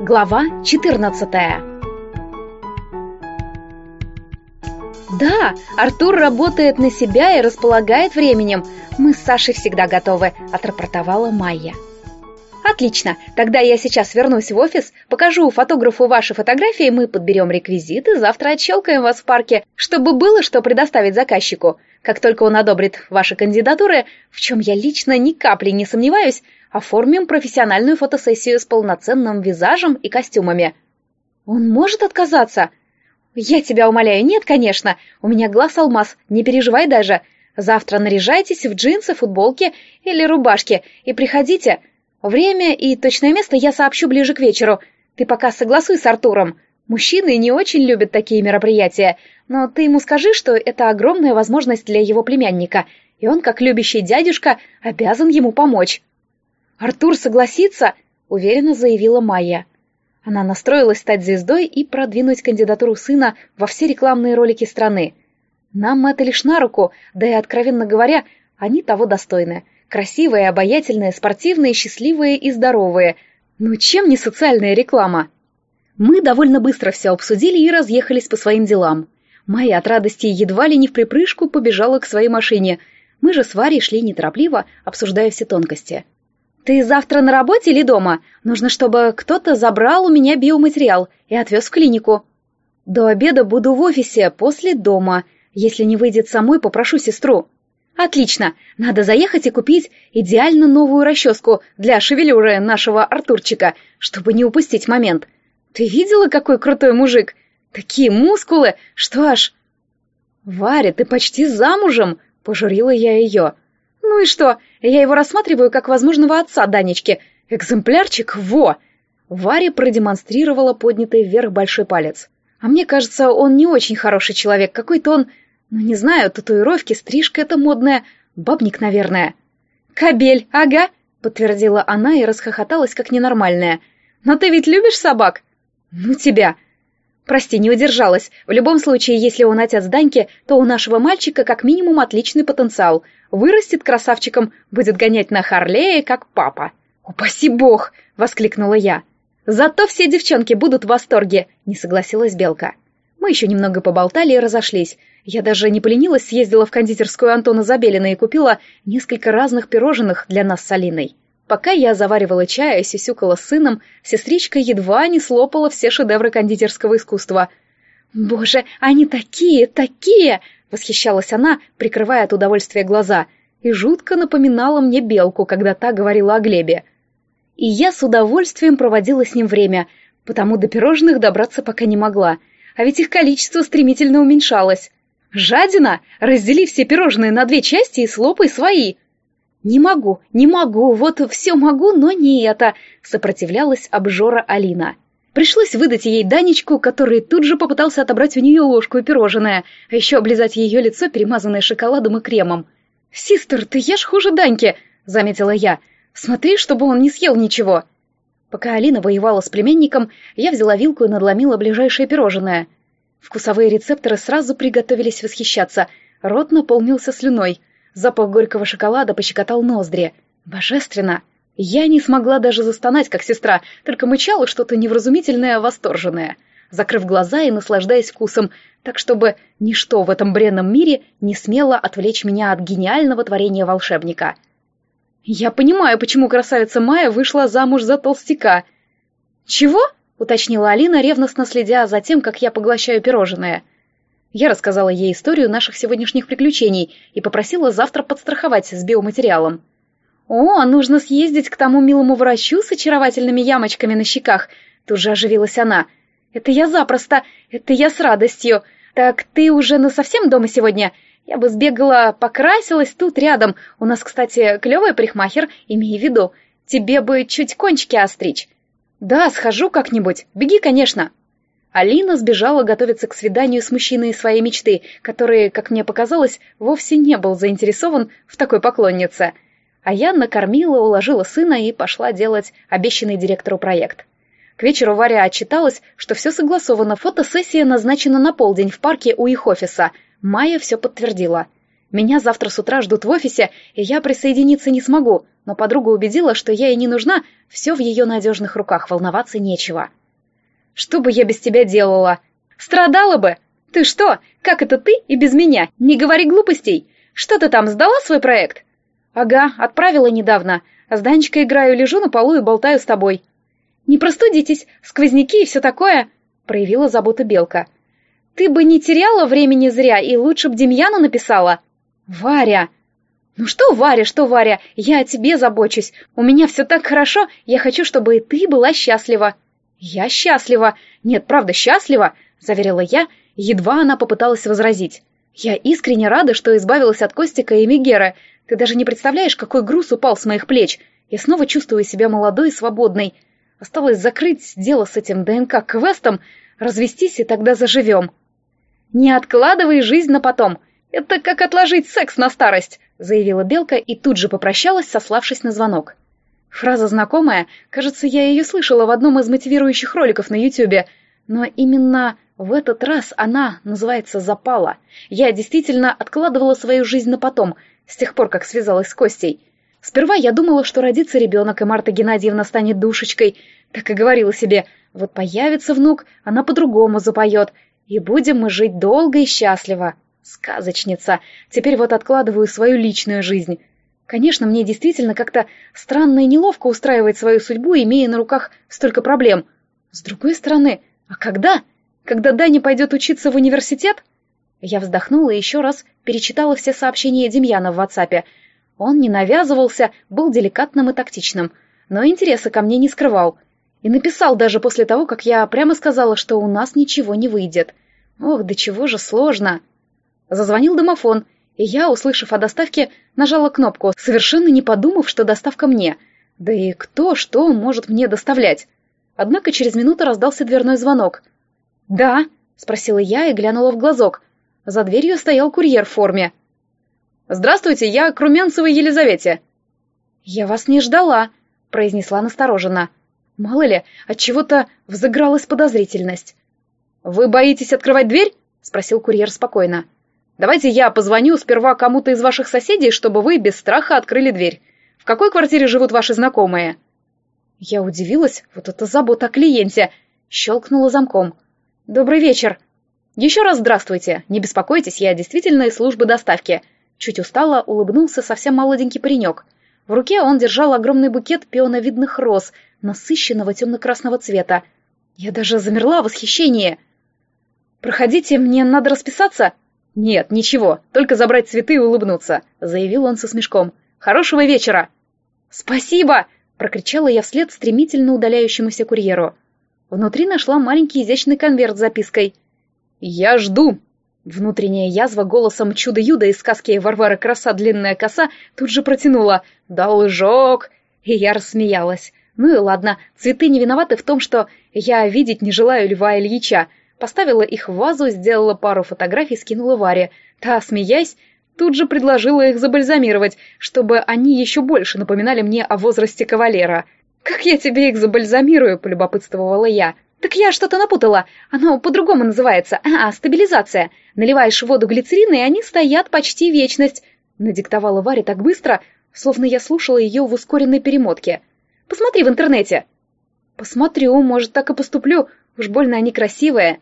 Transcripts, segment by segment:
Глава 14 «Да, Артур работает на себя и располагает временем. Мы с Сашей всегда готовы», — отрапортовала Майя. «Отлично, тогда я сейчас вернусь в офис, покажу фотографу ваши фотографии, мы подберем реквизиты, завтра отщелкаем вас в парке, чтобы было что предоставить заказчику. Как только он одобрит ваши кандидатуры, в чем я лично ни капли не сомневаюсь, оформим профессиональную фотосессию с полноценным визажем и костюмами». «Он может отказаться?» «Я тебя умоляю, нет, конечно. У меня глаз алмаз, не переживай даже. Завтра наряжайтесь в джинсы, футболки или рубашки и приходите. Время и точное место я сообщу ближе к вечеру. Ты пока согласуй с Артуром. Мужчины не очень любят такие мероприятия, но ты ему скажи, что это огромная возможность для его племянника, и он, как любящий дядюшка, обязан ему помочь». «Артур согласится?» — уверенно заявила Майя. Она настроилась стать звездой и продвинуть кандидатуру сына во все рекламные ролики страны. Нам это лишь на руку, да и, откровенно говоря, они того достойны. Красивые, обаятельные, спортивные, счастливые и здоровые. Ну чем не социальная реклама? Мы довольно быстро все обсудили и разъехались по своим делам. Майя от радости едва ли не в припрыжку побежала к своей машине. Мы же с Варей шли неторопливо, обсуждая все тонкости. «Ты завтра на работе или дома? Нужно, чтобы кто-то забрал у меня биоматериал и отвез в клинику». «До обеда буду в офисе, после дома. Если не выйдет самой, попрошу сестру». «Отлично! Надо заехать и купить идеально новую расческу для шевелюры нашего Артурчика, чтобы не упустить момент. Ты видела, какой крутой мужик? Такие мускулы, что аж...» «Варя, ты почти замужем!» — пожурила я ее. «Ну и что? Я его рассматриваю как возможного отца Данечки. Экземплярчик, во!» Варя продемонстрировала поднятый вверх большой палец. «А мне кажется, он не очень хороший человек. Какой-то он... Ну, не знаю, татуировки, стрижка это модная. Бабник, наверное». «Кобель, ага!» — подтвердила она и расхохоталась, как ненормальная. «Но ты ведь любишь собак?» «Ну тебя!» Прости, не удержалась. В любом случае, если он отец Даньки, то у нашего мальчика как минимум отличный потенциал. Вырастет красавчиком, будет гонять на Харлее, как папа. «Упаси бог!» — воскликнула я. «Зато все девчонки будут в восторге!» — не согласилась Белка. Мы еще немного поболтали и разошлись. Я даже не поленилась, съездила в кондитерскую Антона Забелина и купила несколько разных пирожных для нас с Алиной. Пока я заваривала чай и сисюкала с сыном, сестричка едва не слопала все шедевры кондитерского искусства. «Боже, они такие, такие!» — восхищалась она, прикрывая от удовольствия глаза, и жутко напоминала мне белку, когда та говорила о Глебе. И я с удовольствием проводила с ним время, потому до пирожных добраться пока не могла, а ведь их количество стремительно уменьшалось. «Жадина! Раздели все пирожные на две части и слопай свои!» «Не могу, не могу, вот все могу, но не это!» — сопротивлялась обжора Алина. Пришлось выдать ей Данечку, который тут же попытался отобрать у нее ложку и пирожное, а еще облизать ее лицо, перемазанное шоколадом и кремом. «Систер, ты ешь хуже Даньки!» — заметила я. «Смотри, чтобы он не съел ничего!» Пока Алина воевала с племенником, я взяла вилку и надломила ближайшее пирожное. Вкусовые рецепторы сразу приготовились восхищаться. Рот наполнился слюной — Запах горького шоколада пощекотал ноздри. Божественно! Я не смогла даже застонать, как сестра, только мычала что-то невразумительное, восторженное, закрыв глаза и наслаждаясь вкусом, так чтобы ничто в этом бренном мире не смело отвлечь меня от гениального творения волшебника. Я понимаю, почему красавица Майя вышла замуж за толстяка. «Чего?» — уточнила Алина, ревностно следя за тем, как я поглощаю пирожное. Я рассказала ей историю наших сегодняшних приключений и попросила завтра подстраховать с биоматериалом. «О, нужно съездить к тому милому врачу с очаровательными ямочками на щеках», — тут же оживилась она. «Это я запросто, это я с радостью. Так ты уже на совсем дома сегодня? Я бы сбегала, покрасилась тут рядом. У нас, кстати, клевый парикмахер, имей в виду. Тебе бы чуть кончики остричь». «Да, схожу как-нибудь. Беги, конечно». Алина сбежала готовиться к свиданию с мужчиной своей мечты, который, как мне показалось, вовсе не был заинтересован в такой поклоннице. А я накормила, уложила сына и пошла делать обещанный директору проект. К вечеру Варя отчиталась, что все согласовано, фотосессия назначена на полдень в парке у их офиса. Майя все подтвердила. Меня завтра с утра ждут в офисе, и я присоединиться не смогу. Но подруга убедила, что я ей не нужна, все в ее надежных руках, волноваться нечего. «Что бы я без тебя делала? Страдала бы! Ты что, как это ты и без меня? Не говори глупостей! Что ты там, сдала свой проект?» «Ага, отправила недавно. А с Данечкой играю, лежу на полу и болтаю с тобой». «Не простудитесь, сквозняки и все такое», — проявила заботу Белка. «Ты бы не теряла времени зря и лучше б Демьяну написала». «Варя!» «Ну что, Варя, что, Варя, я о тебе забочусь. У меня все так хорошо, я хочу, чтобы и ты была счастлива». «Я счастлива. Нет, правда, счастлива», — заверила я, едва она попыталась возразить. «Я искренне рада, что избавилась от Костика и Мегера. Ты даже не представляешь, какой груз упал с моих плеч. Я снова чувствую себя молодой и свободной. Осталось закрыть дело с этим ДНК-квестом, развестись, и тогда заживем». «Не откладывай жизнь на потом. Это как отложить секс на старость», — заявила Белка и тут же попрощалась, сославшись на звонок. Фраза знакомая, кажется, я ее слышала в одном из мотивирующих роликов на Ютубе, но именно в этот раз она называется «Запала». Я действительно откладывала свою жизнь на потом, с тех пор, как связалась с Костей. Сперва я думала, что родится ребенок, и Марта Геннадьевна станет душечкой. Так и говорила себе, вот появится внук, она по-другому запоет, и будем мы жить долго и счастливо. Сказочница. Теперь вот откладываю свою личную жизнь. Конечно, мне действительно как-то странно и неловко устраивать свою судьбу, имея на руках столько проблем. С другой стороны, а когда? Когда Даня пойдет учиться в университет? Я вздохнула и еще раз перечитала все сообщения Демьяна в WhatsApp. Он не навязывался, был деликатным и тактичным, но интереса ко мне не скрывал. И написал даже после того, как я прямо сказала, что у нас ничего не выйдет. Ох, до чего же сложно. Зазвонил домофон, и я, услышав о доставке, нажала кнопку, совершенно не подумав, что доставка мне. Да и кто что может мне доставлять? Однако через минуту раздался дверной звонок. «Да?» — спросила я и глянула в глазок. За дверью стоял курьер в форме. «Здравствуйте, я к Румянцевой Елизавете». «Я вас не ждала», — произнесла настороженно. Мало ли, от чего то взыгралась подозрительность. «Вы боитесь открывать дверь?» — спросил курьер спокойно. Давайте я позвоню сперва кому-то из ваших соседей, чтобы вы без страха открыли дверь. В какой квартире живут ваши знакомые?» Я удивилась, вот это забота о клиенте. Щелкнула замком. «Добрый вечер!» «Еще раз здравствуйте! Не беспокойтесь, я действительно из службы доставки!» Чуть устало улыбнулся совсем молоденький паренек. В руке он держал огромный букет пионовидных роз, насыщенного темно-красного цвета. Я даже замерла в восхищении. «Проходите, мне надо расписаться!» «Нет, ничего, только забрать цветы и улыбнуться», — заявил он со смешком. «Хорошего вечера!» «Спасибо!» — прокричала я вслед стремительно удаляющемуся курьеру. Внутри нашла маленький изящный конверт с запиской. «Я жду!» Внутренняя язва голосом чудо-юда из сказки Варвара Краса длинная коса тут же протянула «Должок!» И я рассмеялась. Ну и ладно, цветы не виноваты в том, что я видеть не желаю Льва Ильича, Поставила их в вазу, сделала пару фотографий, скинула Варе. Та, смеясь, тут же предложила их забальзамировать, чтобы они еще больше напоминали мне о возрасте кавалера. «Как я тебе их забальзамирую?» — полюбопытствовала я. «Так я что-то напутала. Оно по-другому называется. А, стабилизация. Наливаешь в воду глицерин, и они стоят почти вечность». Надиктовала Варя так быстро, словно я слушала ее в ускоренной перемотке. «Посмотри в интернете». «Посмотрю, может, так и поступлю. Уж больно они красивые».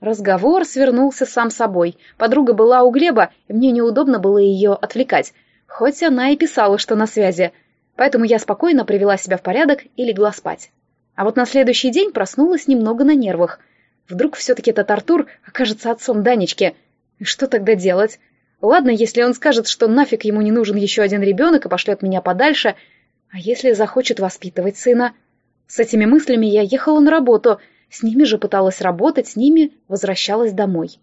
Разговор свернулся сам собой. Подруга была у Глеба, и мне неудобно было ее отвлекать, хоть она и писала, что на связи. Поэтому я спокойно привела себя в порядок и легла спать. А вот на следующий день проснулась немного на нервах. Вдруг все-таки этот Артур окажется отцом Данечки. И что тогда делать? Ладно, если он скажет, что нафиг ему не нужен еще один ребенок и пошлет меня подальше, а если захочет воспитывать сына? С этими мыслями я ехала на работу — с ними же пыталась работать, с ними возвращалась домой.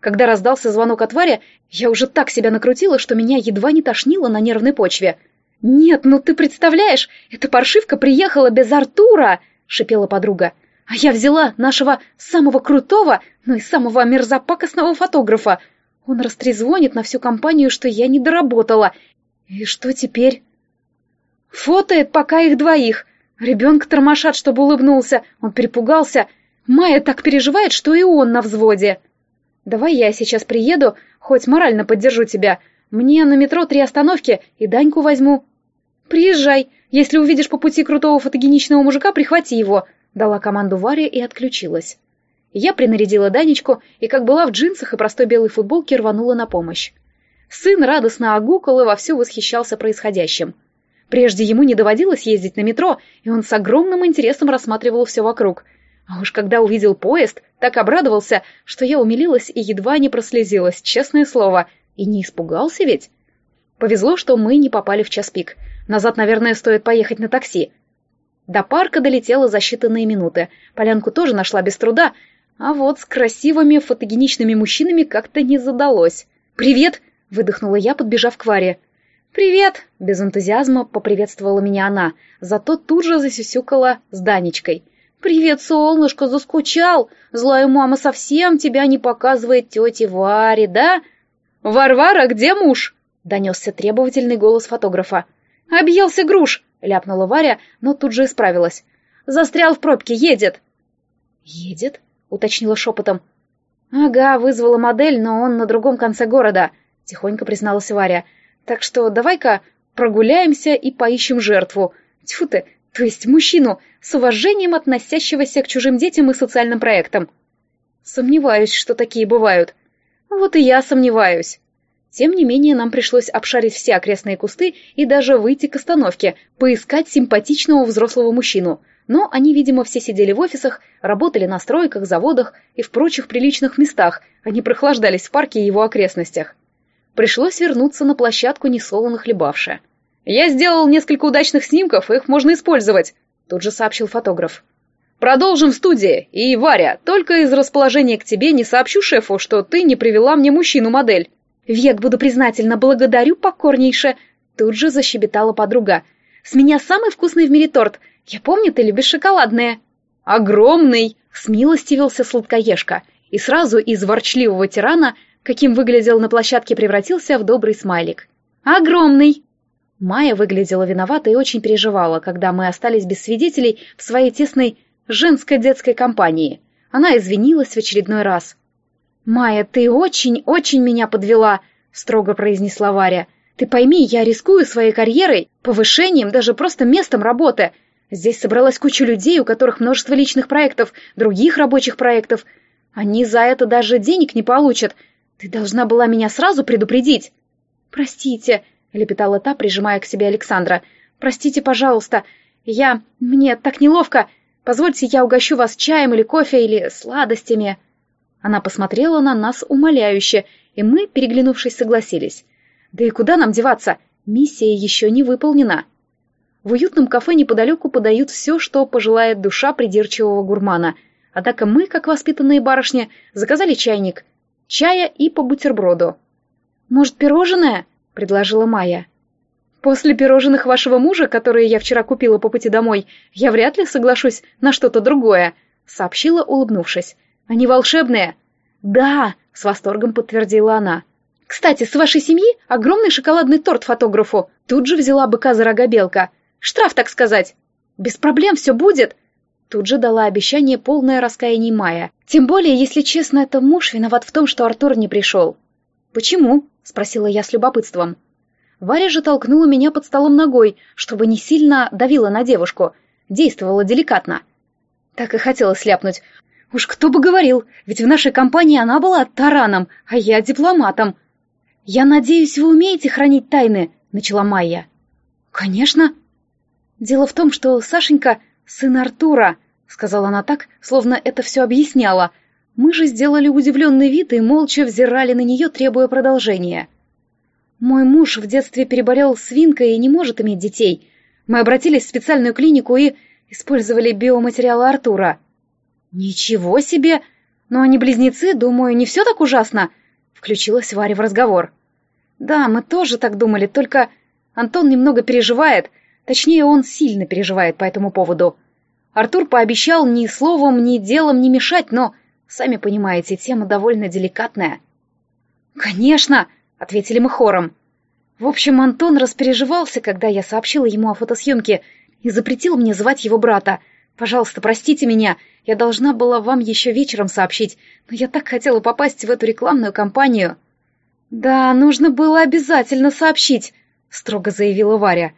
Когда раздался звонок от Варя, я уже так себя накрутила, что меня едва не тошнило на нервной почве. «Нет, ну ты представляешь, эта паршивка приехала без Артура!» — шипела подруга. «А я взяла нашего самого крутого, но и самого мерзопакостного фотографа. Он растрезвонит на всю компанию, что я не доработала. И что теперь?» «Фотоет пока их двоих, Ребенка тормошат, чтобы улыбнулся. Он перепугался. Майя так переживает, что и он на взводе. Давай я сейчас приеду, хоть морально поддержу тебя. Мне на метро три остановки и Даньку возьму. «Приезжай. Если увидишь по пути крутого фотогеничного мужика, прихвати его», — дала команду Варя и отключилась. Я принарядила Данечку и, как была в джинсах и простой белой футболке, рванула на помощь. Сын радостно огукал и вовсю восхищался происходящим. Прежде ему не доводилось ездить на метро, и он с огромным интересом рассматривал все вокруг. А уж когда увидел поезд, так обрадовался, что я умилилась и едва не прослезилась, честное слово. И не испугался ведь? Повезло, что мы не попали в час пик. Назад, наверное, стоит поехать на такси. До парка долетела за считанные минуты. Полянку тоже нашла без труда, а вот с красивыми фотогеничными мужчинами как-то не задалось. «Привет!» — выдохнула я, подбежав к Варе. «Привет!» — без энтузиазма поприветствовала меня она, зато тут же засюсюкала с Данечкой. «Привет, солнышко, заскучал! Злая мама совсем тебя не показывает тете Варе, да?» «Варвара, где муж?» — донесся требовательный голос фотографа. «Объелся груш!» — ляпнула Варя, но тут же исправилась. «Застрял в пробке, едет!» «Едет?» — уточнила шепотом. «Ага, вызвала модель, но он на другом конце города», — тихонько призналась Варя. Так что давай-ка прогуляемся и поищем жертву. Тьфу ты, то есть мужчину, с уважением относящегося к чужим детям и социальным проектам. Сомневаюсь, что такие бывают. Вот и я сомневаюсь. Тем не менее, нам пришлось обшарить все окрестные кусты и даже выйти к остановке, поискать симпатичного взрослого мужчину. Но они, видимо, все сидели в офисах, работали на стройках, заводах и в прочих приличных местах, они прохлаждались в парке и его окрестностях. Пришлось вернуться на площадку несолоно хлебавши. «Я сделал несколько удачных снимков, их можно использовать», — тут же сообщил фотограф. «Продолжим в студии. И, Варя, только из расположения к тебе не сообщу шефу, что ты не привела мне мужчину-модель». «Век буду признательна, благодарю покорнейше», — тут же защебетала подруга. «С меня самый вкусный в мире торт. Я помню, ты любишь шоколадные». «Огромный!» — смилостивился сладкоежка. И сразу из ворчливого тирана каким выглядел на площадке, превратился в добрый смайлик. «Огромный!» Майя выглядела виновата и очень переживала, когда мы остались без свидетелей в своей тесной женской детской компании. Она извинилась в очередной раз. «Майя, ты очень-очень меня подвела», — строго произнесла Варя. «Ты пойми, я рискую своей карьерой, повышением, даже просто местом работы. Здесь собралась куча людей, у которых множество личных проектов, других рабочих проектов. Они за это даже денег не получат, «Ты должна была меня сразу предупредить!» «Простите», — лепетала та, прижимая к себе Александра. «Простите, пожалуйста. Я... Мне так неловко. Позвольте, я угощу вас чаем или кофе, или сладостями». Она посмотрела на нас умоляюще, и мы, переглянувшись, согласились. «Да и куда нам деваться? Миссия еще не выполнена». В уютном кафе неподалеку подают все, что пожелает душа придирчивого гурмана. Однако мы, как воспитанные барышни, заказали чайник, чая и по бутерброду. «Может, пирожное?» — предложила Майя. «После пирожных вашего мужа, которые я вчера купила по пути домой, я вряд ли соглашусь на что-то другое», — сообщила, улыбнувшись. «Они волшебные». «Да», — с восторгом подтвердила она. «Кстати, с вашей семьи огромный шоколадный торт фотографу. Тут же взяла быка за рога белка. Штраф, так сказать. Без проблем все будет. Тут же дала обещание полное раскаяние Майя. Тем более, если честно, это муж виноват в том, что Артур не пришел. «Почему?» — спросила я с любопытством. Варя же толкнула меня под столом ногой, чтобы не сильно давила на девушку. Действовала деликатно. Так и хотела сляпнуть. Уж кто бы говорил, ведь в нашей компании она была тараном, а я дипломатом. «Я надеюсь, вы умеете хранить тайны?» — начала Майя. «Конечно». Дело в том, что Сашенька «Сын Артура», — сказала она так, словно это все объясняла. Мы же сделали удивленный вид и молча взирали на нее, требуя продолжения. «Мой муж в детстве переболел свинкой и не может иметь детей. Мы обратились в специальную клинику и использовали биоматериалы Артура». «Ничего себе! Но они близнецы, думаю, не все так ужасно?» — включилась Варя в разговор. «Да, мы тоже так думали, только Антон немного переживает, Точнее, он сильно переживает по этому поводу. Артур пообещал ни словом, ни делом не мешать, но, сами понимаете, тема довольно деликатная. «Конечно!» — ответили мы хором. В общем, Антон распереживался, когда я сообщила ему о фотосъемке и запретил мне звать его брата. «Пожалуйста, простите меня, я должна была вам еще вечером сообщить, но я так хотела попасть в эту рекламную кампанию». «Да, нужно было обязательно сообщить», — строго заявила Варя.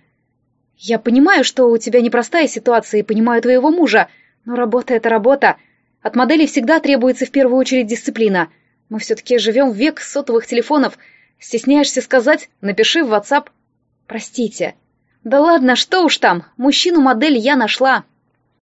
Я понимаю, что у тебя непростая ситуация и понимаю твоего мужа, но работа — это работа. От модели всегда требуется в первую очередь дисциплина. Мы все-таки живем в век сотовых телефонов. Стесняешься сказать? Напиши в WhatsApp. Простите. Да ладно, что уж там, мужчину-модель я нашла.